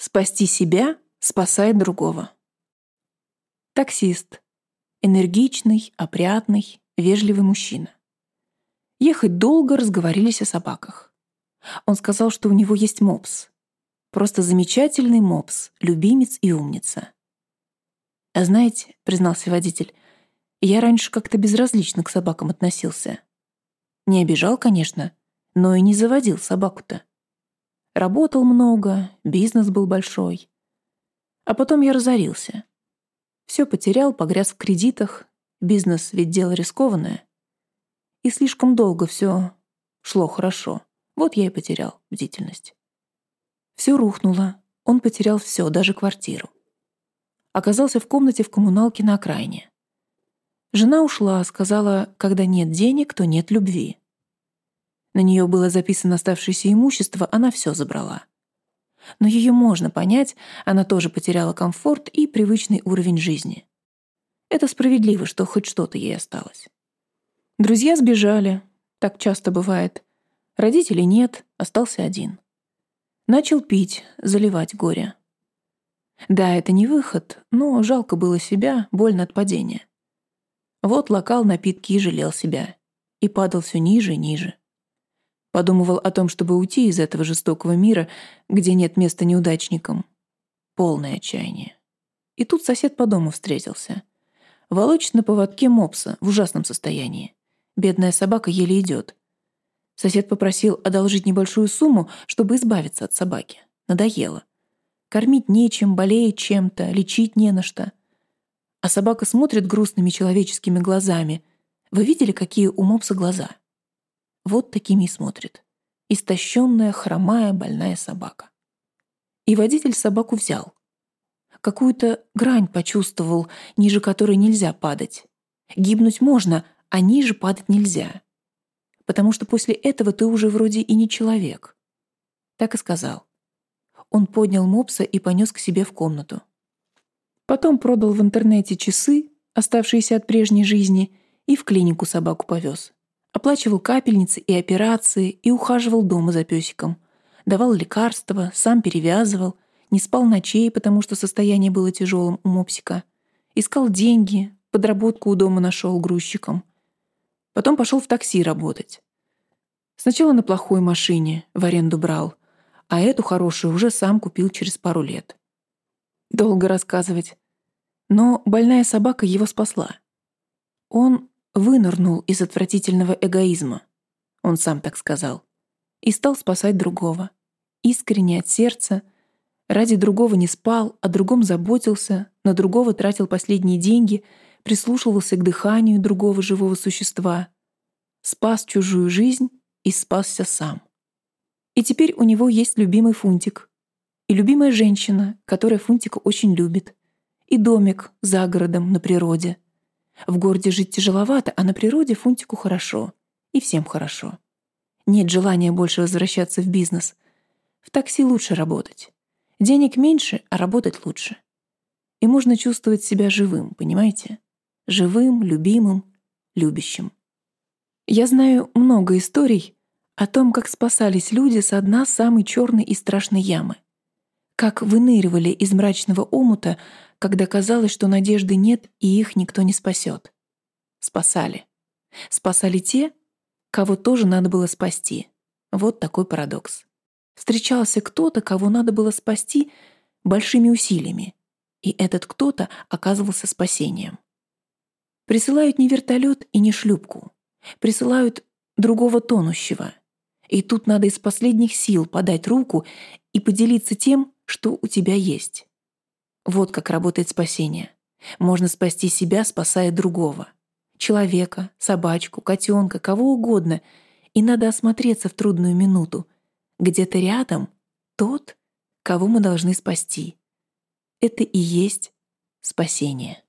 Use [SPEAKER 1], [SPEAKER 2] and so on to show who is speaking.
[SPEAKER 1] Спасти себя спасает другого. Таксист. Энергичный, опрятный, вежливый мужчина. Ехать долго разговорились о собаках. Он сказал, что у него есть мопс. Просто замечательный мопс, любимец и умница. «А знаете, — признался водитель, — я раньше как-то безразлично к собакам относился. Не обижал, конечно, но и не заводил собаку-то. Работал много, бизнес был большой. А потом я разорился. Все потерял, погряз в кредитах, бизнес ведь дело рискованное. И слишком долго все шло хорошо. Вот я и потерял бдительность. Все рухнуло, он потерял все, даже квартиру. Оказался в комнате в коммуналке на окраине. Жена ушла, сказала, когда нет денег, то нет любви. На нее было записано оставшееся имущество, она все забрала. Но ее можно понять, она тоже потеряла комфорт и привычный уровень жизни. Это справедливо, что хоть что-то ей осталось. Друзья сбежали, так часто бывает. Родителей нет, остался один. Начал пить, заливать горе. Да, это не выход, но жалко было себя, больно от падения. Вот локал напитки и жалел себя. И падал все ниже и ниже. Подумывал о том, чтобы уйти из этого жестокого мира, где нет места неудачникам. Полное отчаяние. И тут сосед по дому встретился. Волочит на поводке мопса в ужасном состоянии. Бедная собака еле идет. Сосед попросил одолжить небольшую сумму, чтобы избавиться от собаки. Надоело. Кормить нечем, болеет чем-то, лечить не на что. А собака смотрит грустными человеческими глазами. Вы видели, какие у мопса глаза? Вот такими и смотрит. Истощенная, хромая, больная собака. И водитель собаку взял. Какую-то грань почувствовал, ниже которой нельзя падать. Гибнуть можно, а ниже падать нельзя. Потому что после этого ты уже вроде и не человек. Так и сказал. Он поднял мопса и понес к себе в комнату. Потом продал в интернете часы, оставшиеся от прежней жизни, и в клинику собаку повез. Оплачивал капельницы и операции и ухаживал дома за песиком. Давал лекарства, сам перевязывал, не спал ночей, потому что состояние было тяжелым у мопсика. Искал деньги, подработку у дома нашел грузчиком. Потом пошел в такси работать. Сначала на плохой машине в аренду брал, а эту хорошую уже сам купил через пару лет. Долго рассказывать. Но больная собака его спасла. Он вынырнул из отвратительного эгоизма, он сам так сказал, и стал спасать другого. Искренне от сердца, ради другого не спал, о другом заботился, на другого тратил последние деньги — прислушивался к дыханию другого живого существа, спас чужую жизнь и спасся сам. И теперь у него есть любимый фунтик и любимая женщина, которая фунтика очень любит, и домик за городом на природе. В городе жить тяжеловато, а на природе фунтику хорошо, и всем хорошо. Нет желания больше возвращаться в бизнес. В такси лучше работать. Денег меньше, а работать лучше. И можно чувствовать себя живым, понимаете? живым, любимым, любящим. Я знаю много историй о том, как спасались люди с дна самой черной и страшной ямы, как выныривали из мрачного омута, когда казалось, что надежды нет и их никто не спасет. Спасали. Спасали те, кого тоже надо было спасти. Вот такой парадокс. Встречался кто-то, кого надо было спасти большими усилиями, и этот кто-то оказывался спасением. Присылают не вертолет и не шлюпку. Присылают другого тонущего. И тут надо из последних сил подать руку и поделиться тем, что у тебя есть. Вот как работает спасение. Можно спасти себя, спасая другого. Человека, собачку, котенка, кого угодно. И надо осмотреться в трудную минуту. Где-то рядом тот, кого мы должны спасти. Это и есть спасение.